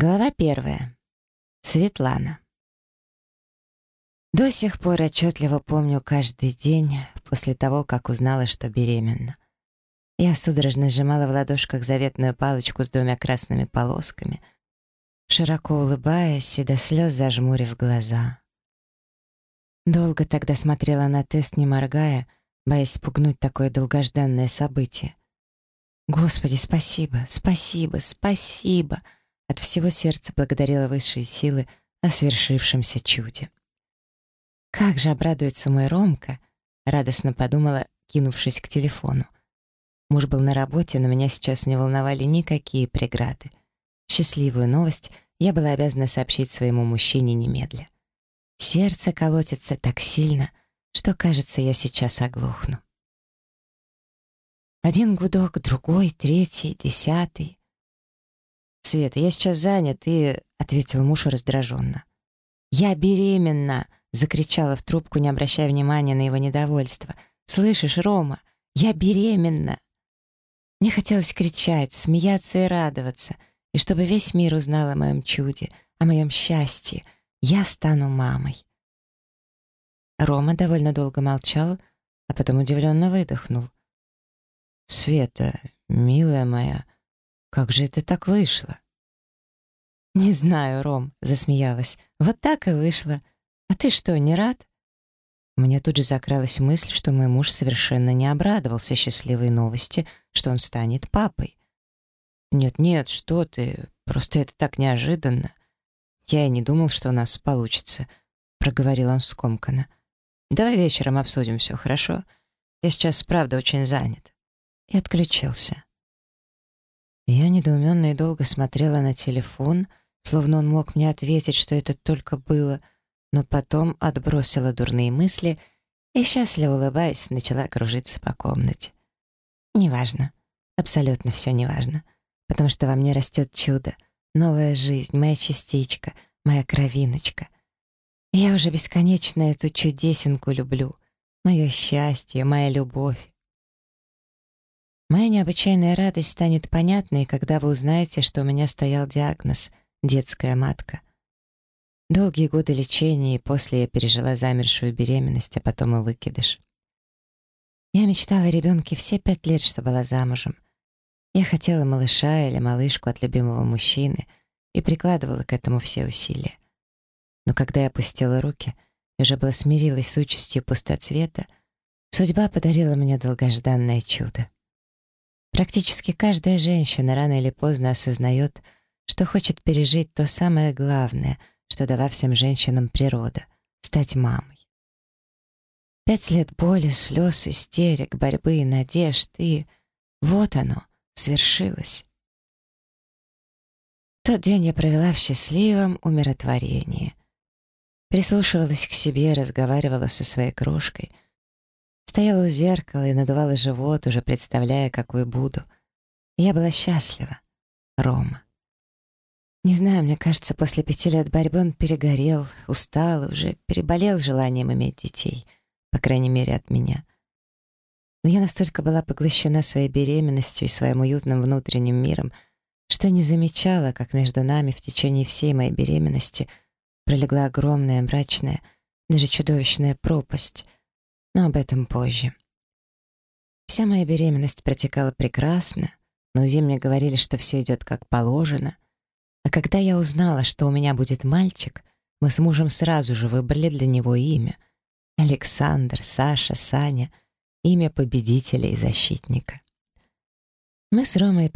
Глава первая. Светлана. До сих пор отчетливо помню каждый день после того, как узнала, что беременна. Я судорожно сжимала в ладошках заветную палочку с двумя красными полосками, широко улыбаясь и до слез зажмурив глаза. Долго тогда смотрела на тест, не моргая, боясь спугнуть такое долгожданное событие. «Господи, спасибо, спасибо, спасибо!» От всего сердца благодарила высшие силы о свершившемся чуде. «Как же обрадуется мой Ромка!» — радостно подумала, кинувшись к телефону. Муж был на работе, но меня сейчас не волновали никакие преграды. Счастливую новость я была обязана сообщить своему мужчине немедля. Сердце колотится так сильно, что, кажется, я сейчас оглохну. Один гудок, другой, третий, десятый. «Света, я сейчас занят и...» — ответил муж раздраженно. «Я беременна!» — закричала в трубку, не обращая внимания на его недовольство. «Слышишь, Рома, я беременна!» Мне хотелось кричать, смеяться и радоваться, и чтобы весь мир узнал о моем чуде, о моем счастье. Я стану мамой. Рома довольно долго молчал, а потом удивленно выдохнул. «Света, милая моя, как же это так вышло?» «Не знаю, Ром», — засмеялась. «Вот так и вышло. А ты что, не рад?» У меня тут же закралась мысль, что мой муж совершенно не обрадовался счастливой новости, что он станет папой. «Нет-нет, что ты, просто это так неожиданно. Я и не думал, что у нас получится», — проговорил он скомканно. «Давай вечером обсудим все, хорошо? Я сейчас, правда, очень занят». И отключился. Я недоуменно и долго смотрела на телефон, словно он мог мне ответить, что это только было, но потом отбросила дурные мысли и, счастливо улыбаясь, начала кружиться по комнате. Неважно, абсолютно все неважно, потому что во мне растет чудо, новая жизнь, моя частичка, моя кровиночка. я уже бесконечно эту чудесинку люблю, мое счастье, моя любовь. детская матка. Долгие годы лечения, и после я пережила замершую беременность, а потом и выкидыш. Я мечтала о ребенке все пять лет, что была замужем. Я хотела малыша или малышку от любимого мужчины и прикладывала к этому все усилия. Но когда я опустила руки и уже была смирилась с участью пустоцвета, судьба подарила мне долгожданное чудо. Практически каждая женщина рано или поздно осознает, что хочет пережить то самое главное, что дала всем женщинам природа — стать мамой. Пять лет боли, слез, истерик, борьбы и надежд, и вот оно, свершилось. Тот день я провела в счастливом умиротворении. Прислушивалась к себе, разговаривала со своей крошкой — Стояла у зеркала и надувала живот, уже представляя, какой буду. Я была счастлива. Рома. Не знаю, мне кажется, после пяти лет борьбы он перегорел, устал и уже переболел желанием иметь детей, по крайней мере, от меня. Но я настолько была поглощена своей беременностью и своим уютным внутренним миром, что не замечала, как между нами в течение всей моей беременности пролегла огромная, мрачная, даже чудовищная пропасть — но об этом позже. Вся моя беременность протекала прекрасно, но УЗИ мне говорили, что все идет как положено. А когда я узнала, что у меня будет мальчик, мы с мужем сразу же выбрали для него имя. Александр, Саша, Саня — имя победителя и защитника. Мы с Ромой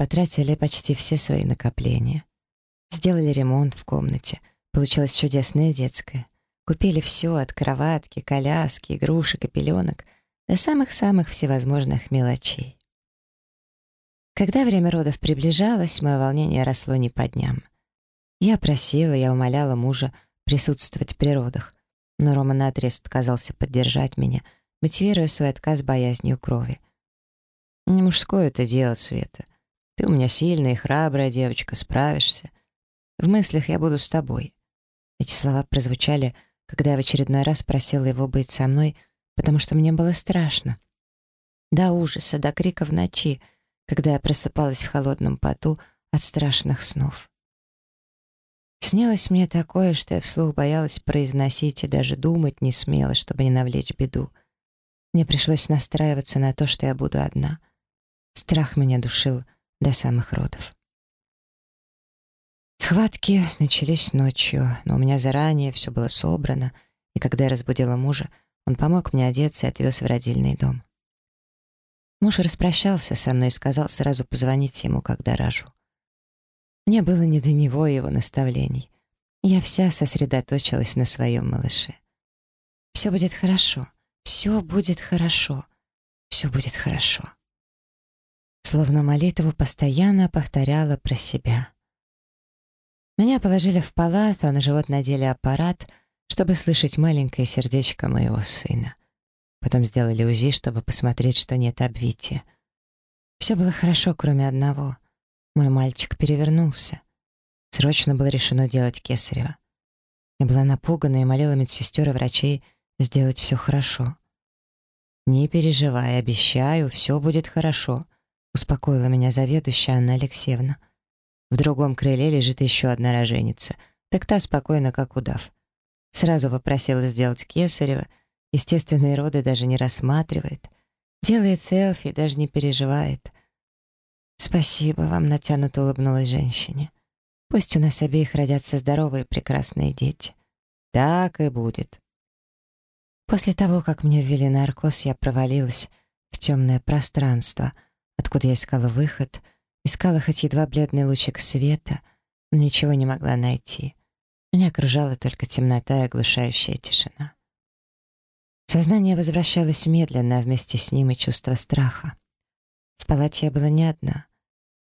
Я просила, я умоляла мужа присутствовать при родах, но Рома наотрез отказался поддержать меня, мотивируя свой отказ боязнью крови. «Не мужское это дело, Света. Ты у меня сильная и храбрая девочка, справишься. В мыслях я буду с тобой». Эти слова прозвучали, когда я в очередной раз просила его быть со мной, потому что мне было страшно. До ужаса, до крика в ночи, когда я просыпалась в холодном поту от страшных снов. Снилось мне такое, что я вслух боялась произносить и даже думать не смела, чтобы не навлечь беду. Мне пришлось настраиваться на то, что я буду одна. Страх меня душил до самых родов. Схватки начались ночью, но у меня заранее все было собрано, и когда я разбудила мужа, он помог мне одеться и отвез в родильный дом. Муж распрощался со мной и сказал сразу позвонить ему, когда рожу. Мне было не до него и его наставлений. Я вся сосредоточилась на своем малыше. Все будет хорошо, все будет хорошо, все будет хорошо. Словно молитву постоянно повторяла про себя. Меня положили в палату, а на живот надели аппарат, чтобы слышать маленькое сердечко моего сына. Потом сделали УЗИ, чтобы посмотреть, что нет обвития. Все было хорошо, кроме одного. Мой мальчик перевернулся. Срочно было решено делать кесарево. Я была напугана и молила медсестер и врачей сделать все хорошо. «Не переживай, обещаю, все будет хорошо», — успокоила меня заведующая Анна Алексеевна. В другом крыле лежит еще одна роженица, так та спокойно, как удав. Сразу попросила сделать кесарево, естественные роды даже не рассматривает. Делает селфи, даже не переживает. «Спасибо вам», — натянуто улыбнулась женщине. «Пусть у нас обеих родятся здоровые прекрасные дети». «Так и будет». После того, как мне ввели наркоз, я провалилась в темное пространство, откуда я искала выход, искала хоть едва бледный лучик света, но ничего не могла найти. Меня окружала только темнота и оглушающая Палате я была не одна.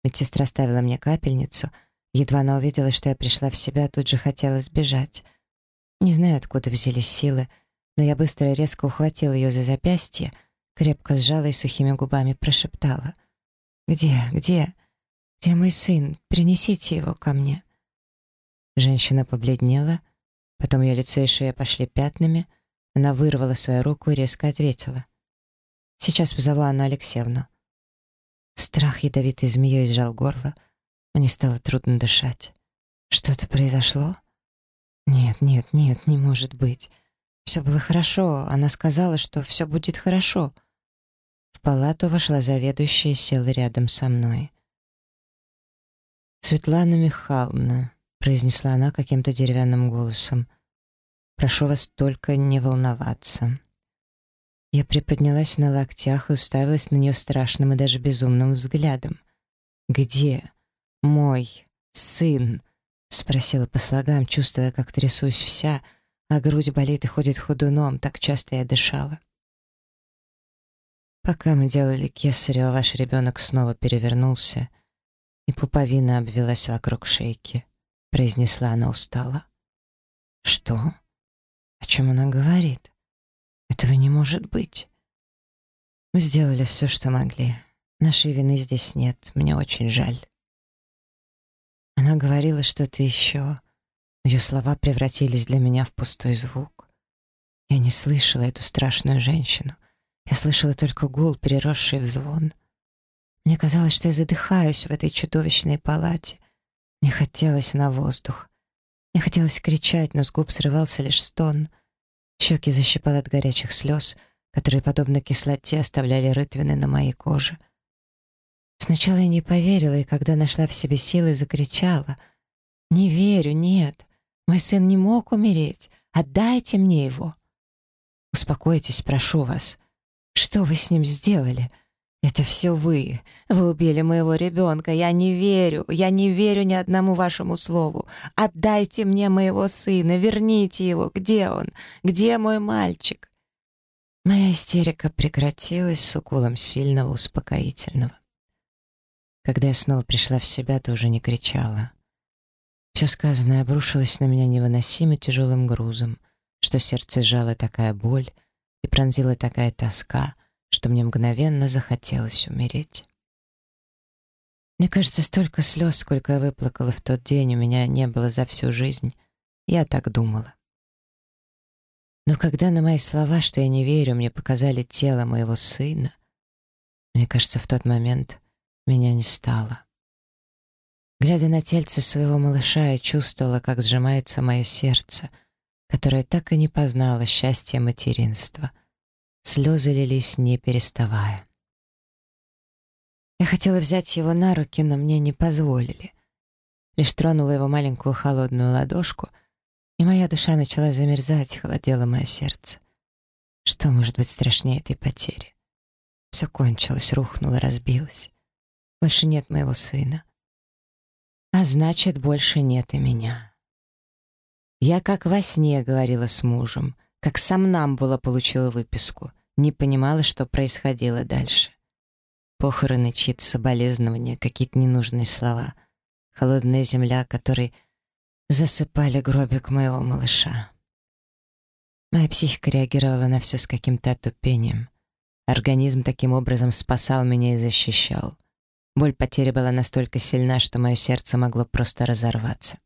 Медсестра ставила мне капельницу. Едва она увидела, что я пришла в себя, тут же хотела сбежать. Не знаю, откуда взялись силы, но я быстро и резко ухватила ее за запястье, крепко сжала и сухими губами прошептала. «Где, где, где мой сын? Принесите его ко мне». Женщина побледнела, потом ее лицо и шея пошли пятнами, она вырвала свою руку и резко ответила. «Сейчас позову Анну Алексеевну. Страх ядовитой змеей сжал горло, мне стало трудно дышать. Что-то произошло? Нет, нет, нет, не может быть. Все было хорошо, она сказала, что все будет хорошо. В палату вошла заведующая и села рядом со мной. «Светлана Михайловна», произнесла она каким-то деревянным голосом. «Прошу вас только не волноваться». Я приподнялась на локтях и уставилась на нее страшным и даже безумным взглядом. «Где мой сын?» — спросила по слогам, чувствуя, как трясусь вся, а грудь болит и ходит ходуном, так часто я дышала. Пока мы делали кесарево, ваш ребенок снова перевернулся, и пуповина обвелась вокруг шейки произнесла она устало. «Что? О чем она говорит? Этого не может быть. Мы сделали все, что могли. Нашей вины здесь нет, мне очень жаль». Она говорила что-то еще. Ее слова превратились для меня в пустой звук. Я не слышала эту страшную женщину. Я слышала только гул, переросший в звон. Мне казалось, что я задыхаюсь в этой чудовищной палате, мне хотелось на воздух. Мне хотелось кричать, но с губ срывался лишь стон. Щеки защипал от горячих слез, которые, подобно кислоте, оставляли рытвины на моей коже. Сначала я не поверила, и когда нашла в себе силы, закричала. «Не верю, нет. Мой сын не мог умереть. Отдайте мне его». «Успокойтесь, прошу вас. Что вы с ним сделали?» «Это все вы. Вы убили моего ребенка. Я не верю. Я не верю ни одному вашему слову. Отдайте мне моего сына. Верните его. Где он? Где мой мальчик?» Моя истерика прекратилась с уколом сильного успокоительного. Когда я снова пришла в себя, то уже не кричала. Все сказанное обрушилось на меня невыносимо тяжелым грузом, что сердце сжало такая боль и пронзила такая тоска — что мне мгновенно захотелось умереть. Мне кажется, столько слез, сколько я выплакала в тот день, у меня не было за всю жизнь. Я так думала. Но когда на мои слова, что я не верю, мне показали тело моего сына, не понимала, что происходило дальше. Похороны, чьи-то соболезнования, какие-то ненужные слова. Холодная земля, которой засыпали гробик моего малыша. Моя психика реагировала на все с каким-то отупением. Организм таким образом спасал меня и защищал. Боль потери была настолько сильна, что мое сердце могло просто разорваться.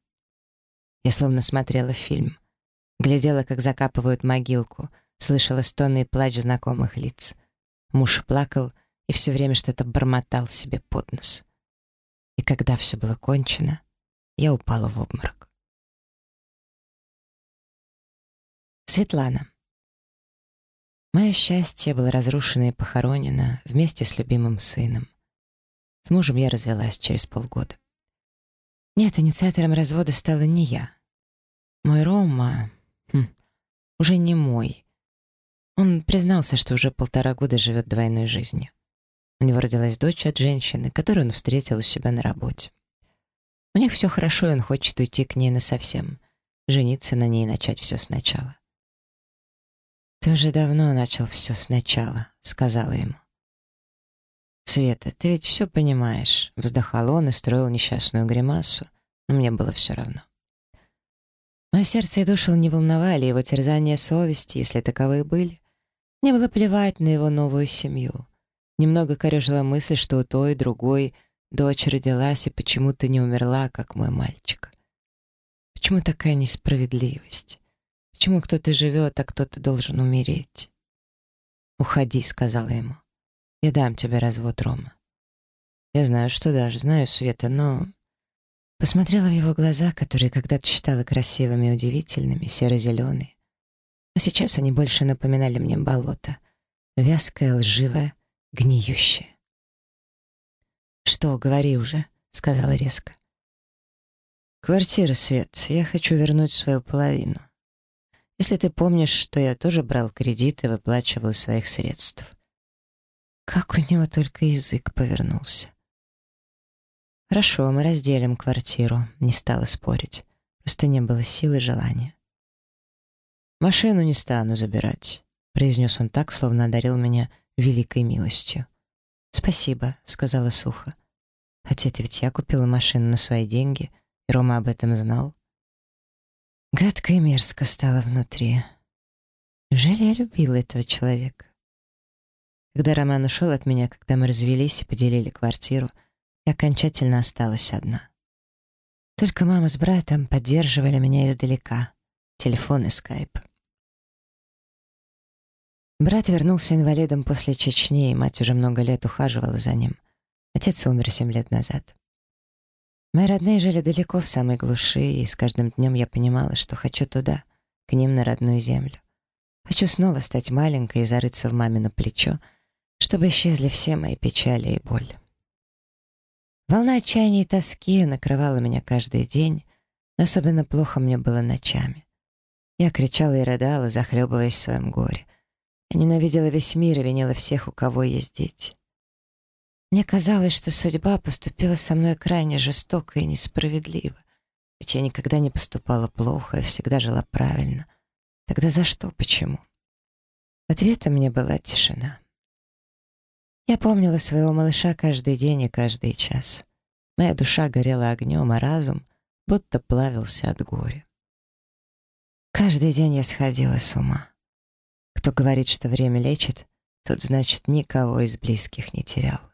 Я словно смотрела фильм. Глядела, как закапывают могилку — Слышалось и плач знакомых лиц. Муж плакал и все время что-то бормотал себе под нос. И когда все было кончено, я упала в обморок. Светлана. Мое счастье было разрушено и похоронено вместе с любимым сыном. С мужем я развелась через полгода. Нет, инициатором развода стала не я. Мой Рома... Хм, уже не мой. Он признался, что уже полтора года живет двойной жизнью. У него родилась дочь от женщины, которую он встретил у себя на работе. У них все хорошо, и он хочет уйти к ней насовсем, жениться на ней и начать все сначала. «Ты уже давно начал все сначала», — сказала ему. «Света, ты ведь все понимаешь», — вздохал он и строил несчастную гримасу, но мне было все равно. Мое сердце и душу не волновали его терзания совести, если таковые были. Мне было плевать на его новую семью. Немного корежила мысль, что у той, другой дочь родилась и почему-то не умерла, как мой мальчик. Почему такая несправедливость? Почему кто-то живет, а кто-то должен умереть? «Уходи», — сказала ему. Я дам тебе развод, Рома. Я знаю, что дашь, знаю, Света, но... Посмотрела в его глаза, которые когда-то считала красивыми и удивительными, серо-зеленые. Но сейчас они больше напоминали мне болото. Вязкое, лживое, гниющее. «Что, говори уже», — сказала резко. «Квартира, Свет, я хочу вернуть свою половину. Если ты помнишь, что я тоже брал кредит и выплачивал из своих средств. Как у него только язык повернулся. «Хорошо, мы разделим квартиру», — не стала спорить. Просто не было силы и желания. «Машину не стану забирать», — произнес он так, словно одарил меня великой милостью. «Спасибо», — сказала сухо. «Хотя это ведь я купила машину на свои деньги, и Рома об этом знал». Гадко и мерзко стало внутри. Неужели я любила этого человека? Когда Роман ушел от меня, когда мы развелись и поделили квартиру, я окончательно осталась одна. Только мама с братом поддерживали меня издалека. Телефон и скайп. Брат вернулся инвалидом после Чечни, и мать уже много лет ухаживала за ним. Отец умер семь лет назад. Мои родные жили далеко, в самой глуши, и с каждым днем я понимала, что хочу туда, к ним на родную землю. Хочу снова стать маленькой и зарыться в мамино плечо, чтобы исчезли все мои печали и боль. Волна отчаяния и тоски накрывала меня каждый день, но особенно плохо мне было ночами. Я кричала и рыдала, захлебываясь в своем горе. Я ненавидела весь мир и винила всех, у кого